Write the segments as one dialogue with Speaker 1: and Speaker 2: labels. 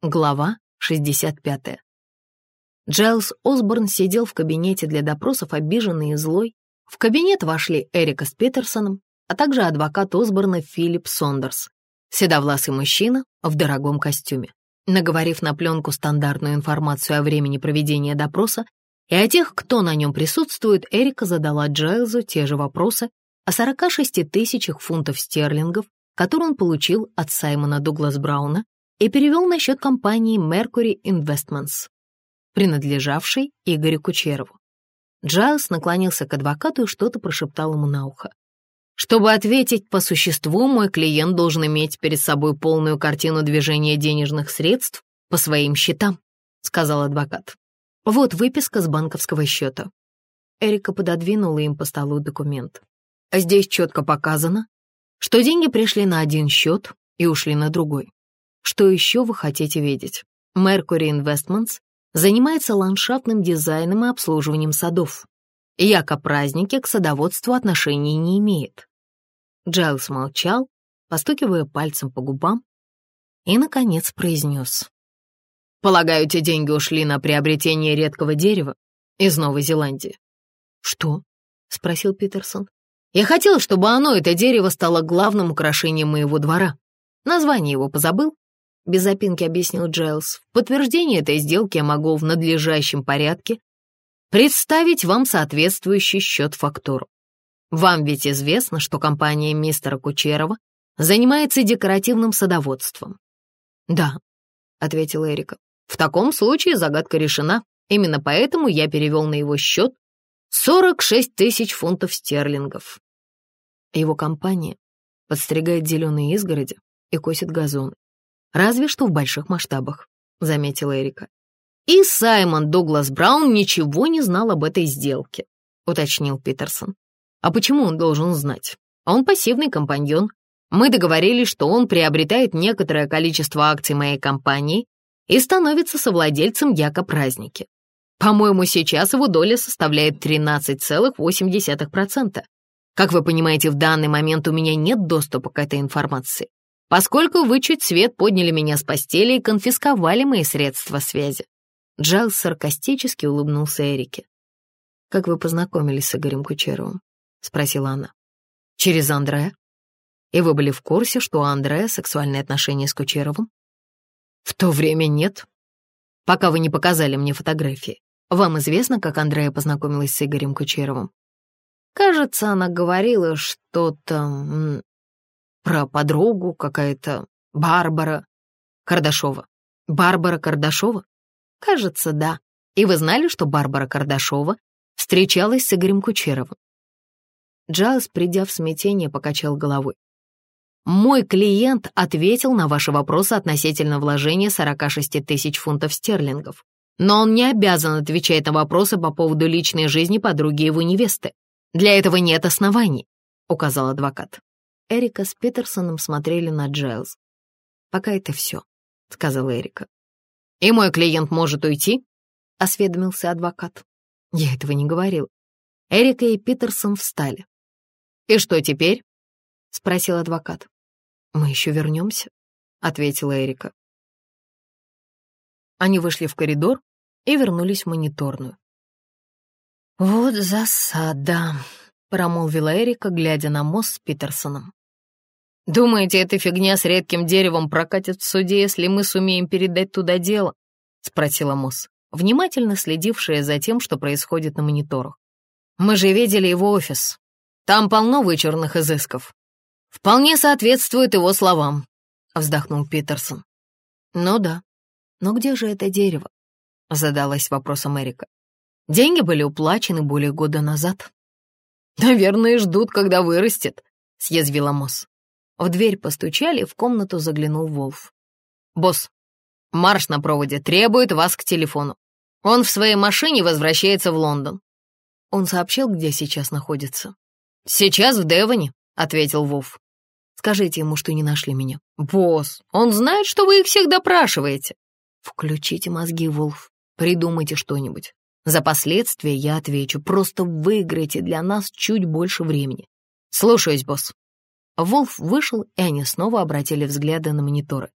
Speaker 1: Глава 65. Джайлз Осборн сидел в кабинете для допросов, обиженный и злой. В кабинет вошли Эрика с Петерсоном, а также адвокат Осборна Филипп Сондерс, седовласый мужчина в дорогом костюме. Наговорив на пленку стандартную информацию о времени проведения допроса и о тех, кто на нем присутствует, Эрика задала Джайлзу те же вопросы о 46 тысячах фунтов стерлингов, которые он получил от Саймона Дуглас Брауна и перевел на счет компании Mercury Investments, принадлежавшей Игорю Кучерову. Джайлс наклонился к адвокату и что-то прошептал ему на ухо. «Чтобы ответить по существу, мой клиент должен иметь перед собой полную картину движения денежных средств по своим счетам», — сказал адвокат. «Вот выписка с банковского счета». Эрика пододвинула им по столу документ. «Здесь четко показано, что деньги пришли на один счет и ушли на другой. Что еще вы хотите видеть? Mercury Investments занимается ландшафтным дизайном и обслуживанием садов. Яко праздники к садоводству отношений не имеет. Джайлс молчал, постукивая пальцем по губам, и, наконец, произнес. «Полагаю, эти деньги ушли на приобретение редкого дерева из Новой Зеландии». «Что?» — спросил Питерсон. «Я хотел, чтобы оно, это дерево, стало главным украшением моего двора. Название его позабыл, без запинки объяснил Джайлз. В подтверждение этой сделки я могу в надлежащем порядке представить вам соответствующий счет-фактуру. Вам ведь известно, что компания мистера Кучерова занимается декоративным садоводством. Да, ответила Эрика. В таком случае загадка решена. Именно поэтому я перевел на его счет 46 тысяч фунтов стерлингов. Его компания подстригает зеленые изгороди и косит газоны. Разве что в больших масштабах, заметила Эрика. И Саймон Дуглас Браун ничего не знал об этой сделке, уточнил Питерсон. А почему он должен знать? Он пассивный компаньон. Мы договорились, что он приобретает некоторое количество акций моей компании и становится совладельцем Яко праздники. По-моему, сейчас его доля составляет 13,8%. Как вы понимаете, в данный момент у меня нет доступа к этой информации поскольку вы чуть свет подняли меня с постели и конфисковали мои средства связи». Джайлз саркастически улыбнулся Эрике. «Как вы познакомились с Игорем Кучеровым?» — спросила она. «Через Андрея. И вы были в курсе, что у Андрея сексуальные отношения с Кучеровым?» «В то время нет. Пока вы не показали мне фотографии. Вам известно, как Андрея познакомилась с Игорем Кучеровым?» «Кажется, она говорила что-то про подругу какая-то Барбара Кардашова. Барбара Кардашова? Кажется, да. И вы знали, что Барбара Кардашова встречалась с Игорем Кучеровым? Джайлз, придя в смятение, покачал головой. Мой клиент ответил на ваши вопросы относительно вложения 46 тысяч фунтов стерлингов. Но он не обязан отвечать на вопросы по поводу личной жизни подруги его невесты. Для этого нет оснований, указал адвокат. Эрика с Питерсоном смотрели на Джайлз. «Пока это все», — сказала Эрика. «И мой клиент может уйти?» — осведомился адвокат. Я этого не говорил. Эрика и Питерсон встали. «И что теперь?» — спросил адвокат. «Мы еще вернемся», — ответила Эрика. Они вышли в коридор и вернулись в мониторную. «Вот засада», — промолвила Эрика, глядя на мост с Питерсоном. «Думаете, эта фигня с редким деревом прокатит в суде, если мы сумеем передать туда дело?» — спросила Мосс, внимательно следившая за тем, что происходит на мониторах. «Мы же видели его офис. Там полно вычурных изысков. Вполне соответствует его словам», — вздохнул Питерсон. «Ну да. Но где же это дерево?» — задалась вопросом Эрика. «Деньги были уплачены более года назад». «Наверное, ждут, когда вырастет», — съязвила Мосс. В дверь постучали, в комнату заглянул Волф. «Босс, марш на проводе требует вас к телефону. Он в своей машине возвращается в Лондон». Он сообщил, где сейчас находится. «Сейчас в Девоне», — ответил Вов. «Скажите ему, что не нашли меня». «Босс, он знает, что вы их всех допрашиваете». «Включите мозги, Волф, придумайте что-нибудь. За последствия я отвечу, просто выиграйте для нас чуть больше времени». «Слушаюсь, босс». Волф вышел, и они снова обратили взгляды на мониторы.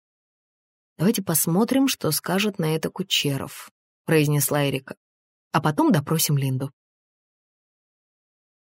Speaker 1: «Давайте посмотрим, что скажет на это Кучеров», — произнесла Эрика. «А потом допросим Линду».